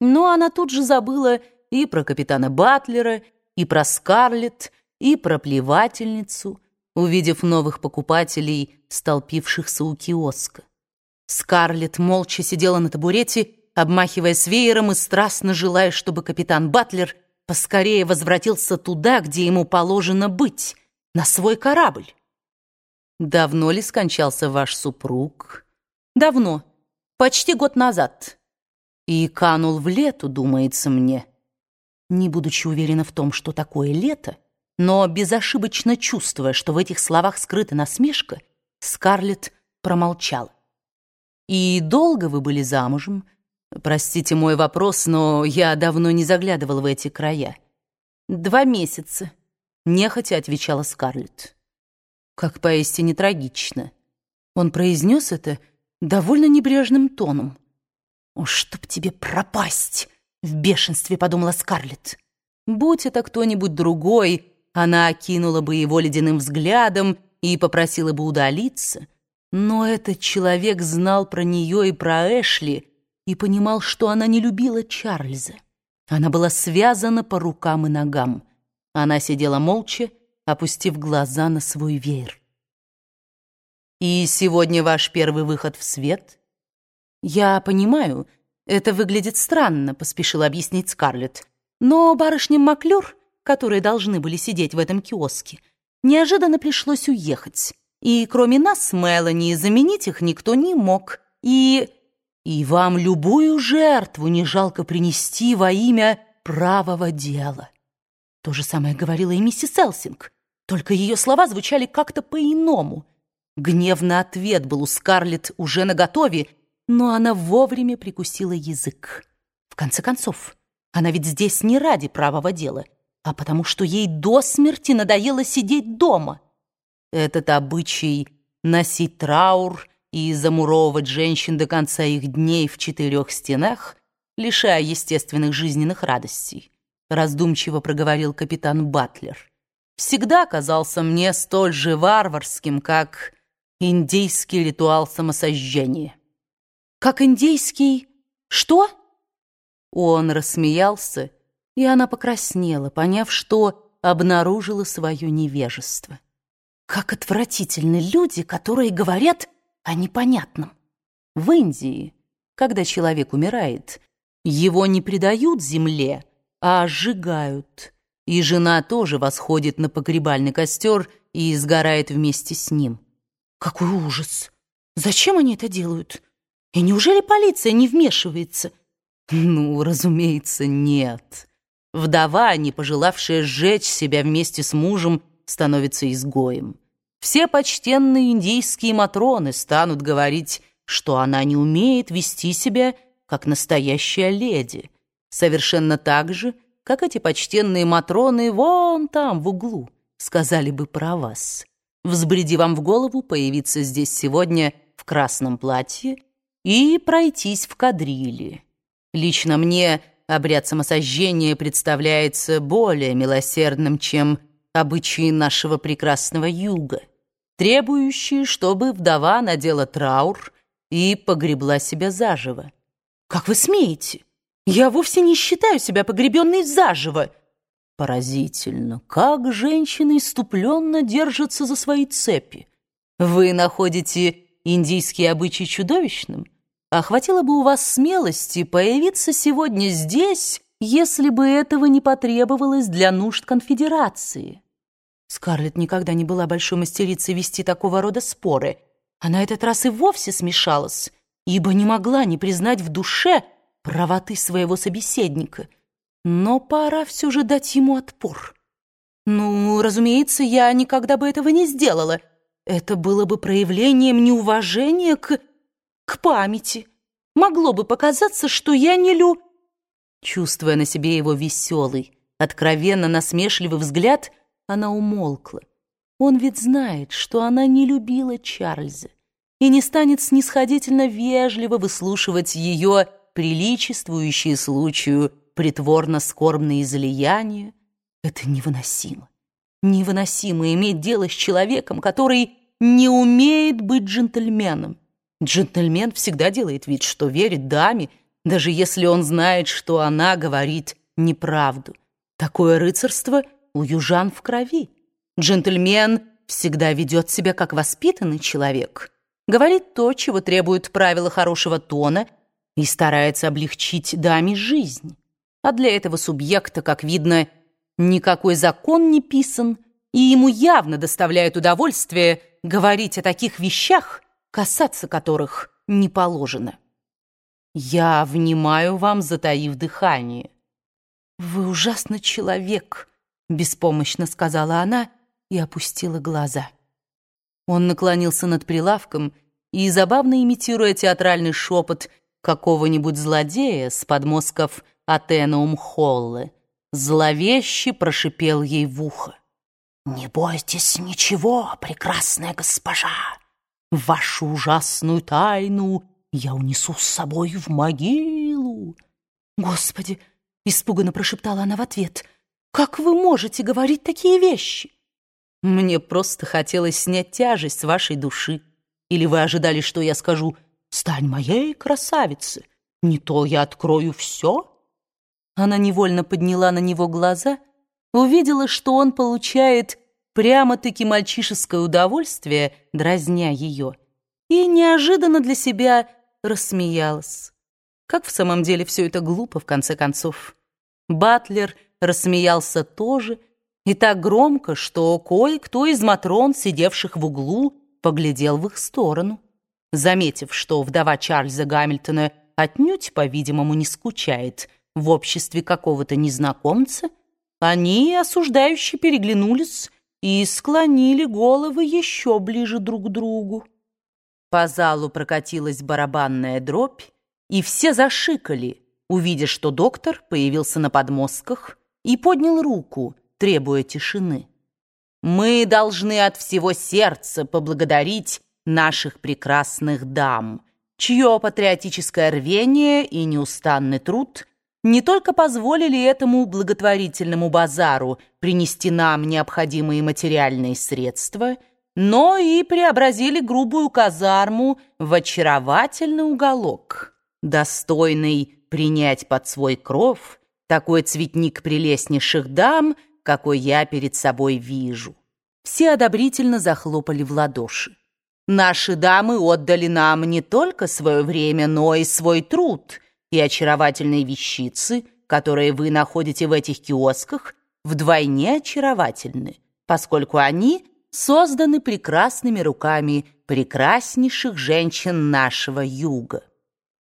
Но она тут же забыла и про капитана Батлера, и про Скарлетт, и про плевательницу, увидев новых покупателей, столпившихся у киоска. Скарлетт молча сидела на табурете, обмахивая веером и страстно желая, чтобы капитан Батлер поскорее возвратился туда, где ему положено быть, на свой корабль. «Давно ли скончался ваш супруг?» «Давно, почти год назад». «И канул в лету, думается мне». Не будучи уверена в том, что такое лето, но безошибочно чувствуя, что в этих словах скрыта насмешка, Скарлетт промолчала. «И долго вы были замужем?» «Простите мой вопрос, но я давно не заглядывал в эти края». «Два месяца», — нехотя отвечала Скарлетт. «Как поистине трагично». Он произнес это довольно небрежным тоном. «О, чтоб тебе пропасть!» — в бешенстве подумала Скарлетт. Будь это кто-нибудь другой, она окинула бы его ледяным взглядом и попросила бы удалиться. Но этот человек знал про нее и про Эшли и понимал, что она не любила Чарльза. Она была связана по рукам и ногам. Она сидела молча, опустив глаза на свой веер. «И сегодня ваш первый выход в свет?» «Я понимаю, это выглядит странно», — поспешила объяснить Скарлетт. «Но барышням Маклюр, которые должны были сидеть в этом киоске, неожиданно пришлось уехать. И кроме нас, Мелани, заменить их никто не мог. И... и вам любую жертву не жалко принести во имя правого дела. То же самое говорила и миссис Элсинг, только ее слова звучали как-то по-иному. Гневный ответ был у Скарлетт уже наготове, но она вовремя прикусила язык. В конце концов, она ведь здесь не ради правого дела, а потому что ей до смерти надоело сидеть дома. Этот обычай носить траур и замуровывать женщин до конца их дней в четырех стенах, лишая естественных жизненных радостей, раздумчиво проговорил капитан Батлер, всегда казался мне столь же варварским, как индейский ритуал самосожжения. Как индейский... Что? Он рассмеялся, и она покраснела, поняв, что обнаружила свое невежество. Как отвратительны люди, которые говорят о непонятном. В Индии, когда человек умирает, его не предают земле, а сжигают. И жена тоже восходит на погребальный костер и сгорает вместе с ним. Какой ужас! Зачем они это делают? И неужели полиция не вмешивается? Ну, разумеется, нет. Вдова, не пожелавшая сжечь себя вместе с мужем, становится изгоем. Все почтенные индийские матроны станут говорить, что она не умеет вести себя, как настоящая леди, совершенно так же, как эти почтенные матроны вон там, в углу, сказали бы про вас. Взбреди вам в голову появиться здесь сегодня в красном платье и пройтись в кадриле. Лично мне обряд самосожжения представляется более милосердным, чем обычаи нашего прекрасного юга, требующие, чтобы вдова надела траур и погребла себя заживо. «Как вы смеете? Я вовсе не считаю себя погребенной заживо!» Поразительно, как женщины иступленно держатся за свои цепи. Вы находите индийские обычаи чудовищным? А хватило бы у вас смелости появиться сегодня здесь, если бы этого не потребовалось для нужд конфедерации. Скарлетт никогда не была большой мастерицей вести такого рода споры. А на этот раз и вовсе смешалась, ибо не могла не признать в душе правоты своего собеседника. Но пора все же дать ему отпор. Ну, разумеется, я никогда бы этого не сделала. Это было бы проявлением неуважения к к памяти. Могло бы показаться, что я не лю...» Чувствуя на себе его веселый, откровенно насмешливый взгляд, она умолкла. Он ведь знает, что она не любила Чарльза и не станет снисходительно вежливо выслушивать ее приличествующие случаю притворно-скорбные излияния. Это невыносимо. Невыносимо иметь дело с человеком, который не умеет быть джентльменом. Джентльмен всегда делает вид, что верит даме, даже если он знает, что она говорит неправду. Такое рыцарство у южан в крови. Джентльмен всегда ведет себя как воспитанный человек, говорит то, чего требуют правила хорошего тона и старается облегчить даме жизнь. А для этого субъекта, как видно, никакой закон не писан, и ему явно доставляет удовольствие говорить о таких вещах, касаться которых не положено. Я внимаю вам, затаив дыхание. «Вы ужасный человек», — беспомощно сказала она и опустила глаза. Он наклонился над прилавком и, забавно имитируя театральный шепот какого-нибудь злодея с подмостков Атенаум Холлы, зловеще прошипел ей в ухо. «Не бойтесь ничего, прекрасная госпожа. Вашу ужасную тайну я унесу с собой в могилу». «Господи!» — испуганно прошептала она в ответ. «Как вы можете говорить такие вещи?» «Мне просто хотелось снять тяжесть с вашей души. Или вы ожидали, что я скажу «Стань моей красавицей, не то я открою все»?» Она невольно подняла на него глаза — увидела, что он получает прямо-таки мальчишеское удовольствие, дразня ее, и неожиданно для себя рассмеялась. Как в самом деле все это глупо, в конце концов. Батлер рассмеялся тоже, и так громко, что кое-кто из матрон, сидевших в углу, поглядел в их сторону. Заметив, что вдова Чарльза Гамильтона отнюдь, по-видимому, не скучает в обществе какого-то незнакомца, они, осуждающие, переглянулись и склонили головы еще ближе друг к другу. По залу прокатилась барабанная дробь, и все зашикали, увидя, что доктор появился на подмостках и поднял руку, требуя тишины. «Мы должны от всего сердца поблагодарить наших прекрасных дам, чье патриотическое рвение и неустанный труд не только позволили этому благотворительному базару принести нам необходимые материальные средства, но и преобразили грубую казарму в очаровательный уголок, достойный принять под свой кров такой цветник прелестнейших дам, какой я перед собой вижу. Все одобрительно захлопали в ладоши. Наши дамы отдали нам не только свое время, но и свой труд — и очаровательные вещицы, которые вы находите в этих киосках, вдвойне очаровательны, поскольку они созданы прекрасными руками прекраснейших женщин нашего юга.